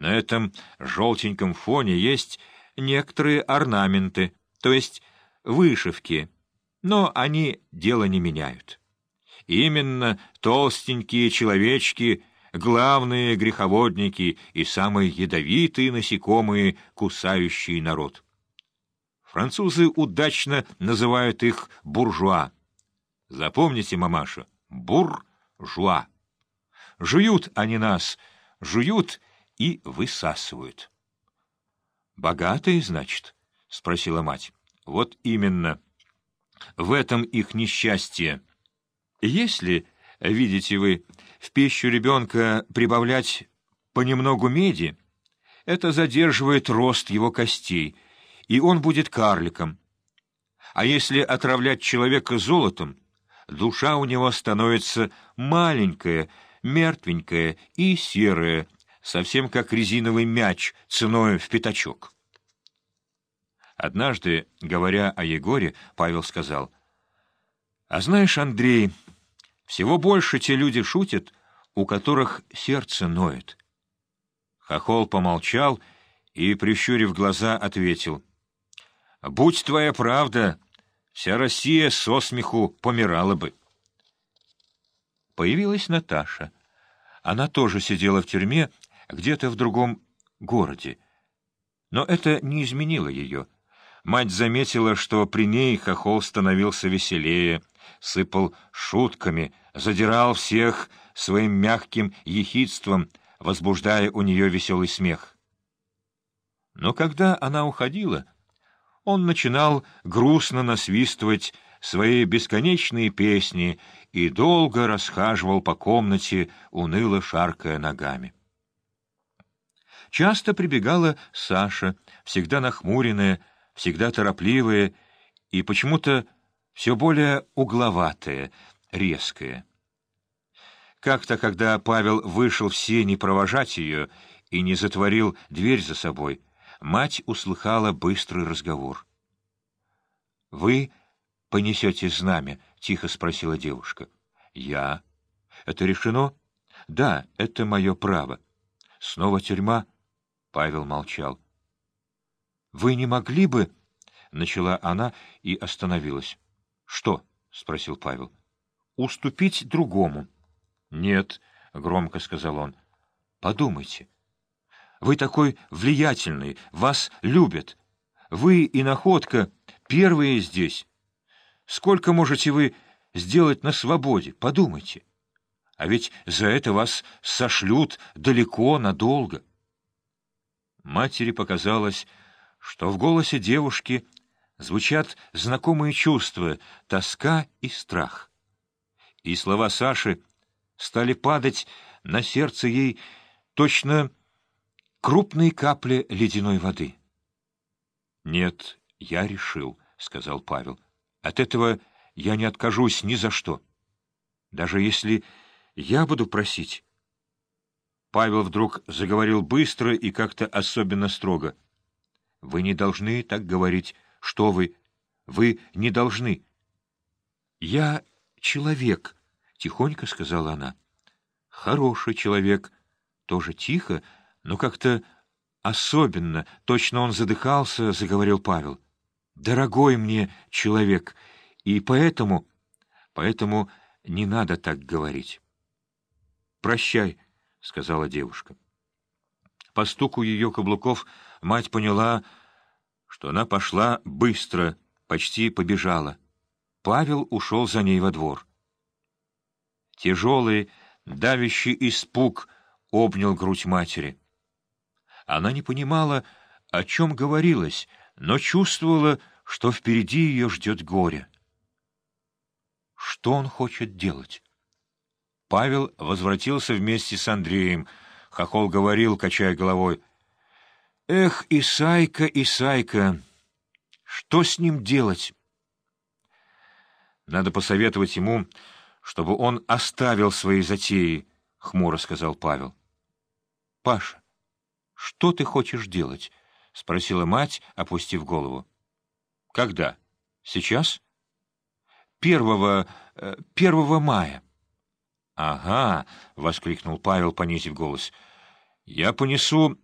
На этом желтеньком фоне есть некоторые орнаменты, то есть вышивки, но они дело не меняют. Именно толстенькие человечки — главные греховодники и самые ядовитые насекомые, кусающие народ. Французы удачно называют их буржуа. Запомните, мамаша, буржуа. Жуют они нас, жуют и высасывают. «Богатые, значит?» — спросила мать. «Вот именно. В этом их несчастье. Если, видите вы, в пищу ребенка прибавлять понемногу меди, это задерживает рост его костей, и он будет карликом. А если отравлять человека золотом, душа у него становится маленькая, мертвенькая и серая, совсем как резиновый мяч ценой в пятачок. Однажды, говоря о Егоре, Павел сказал, «А знаешь, Андрей, всего больше те люди шутят, у которых сердце ноет». Хохол помолчал и, прищурив глаза, ответил, «Будь твоя правда, вся Россия со смеху помирала бы». Появилась Наташа. Она тоже сидела в тюрьме, где-то в другом городе. Но это не изменило ее. Мать заметила, что при ней хохол становился веселее, сыпал шутками, задирал всех своим мягким ехидством, возбуждая у нее веселый смех. Но когда она уходила, он начинал грустно насвистывать свои бесконечные песни и долго расхаживал по комнате, уныло шаркая ногами. Часто прибегала Саша, всегда нахмуренная, всегда торопливая и почему-то все более угловатая, резкая. Как-то, когда Павел вышел в сени провожать ее и не затворил дверь за собой, мать услыхала быстрый разговор. — Вы понесете знамя? — тихо спросила девушка. — Я. — Это решено? — Да, это мое право. — Снова тюрьма? — Павел молчал. — Вы не могли бы... — начала она и остановилась. — Что? — спросил Павел. — Уступить другому. — Нет, — громко сказал он. — Подумайте. Вы такой влиятельный, вас любят. Вы и Находка первые здесь. Сколько можете вы сделать на свободе? Подумайте. А ведь за это вас сошлют далеко, надолго. — Матери показалось, что в голосе девушки звучат знакомые чувства, тоска и страх. И слова Саши стали падать на сердце ей точно крупные капли ледяной воды. «Нет, я решил», — сказал Павел. «От этого я не откажусь ни за что. Даже если я буду просить, Павел вдруг заговорил быстро и как-то особенно строго. — Вы не должны так говорить. Что вы? Вы не должны. — Я человек, — тихонько сказала она. — Хороший человек. Тоже тихо, но как-то особенно. Точно он задыхался, — заговорил Павел. — Дорогой мне человек, и поэтому... Поэтому не надо так говорить. — Прощай, —— сказала девушка. По стуку ее каблуков мать поняла, что она пошла быстро, почти побежала. Павел ушел за ней во двор. Тяжелый, давящий испуг обнял грудь матери. Она не понимала, о чем говорилось, но чувствовала, что впереди ее ждет горе. Что он хочет делать? Павел возвратился вместе с Андреем. Хохол говорил, качая головой. «Эх, Исайка, Исайка, что с ним делать?» «Надо посоветовать ему, чтобы он оставил свои затеи», — хмуро сказал Павел. «Паша, что ты хочешь делать?» — спросила мать, опустив голову. «Когда? Сейчас?» «Первого... Э, первого мая». «Ага!» — воскликнул Павел, понизив голос. «Я понесу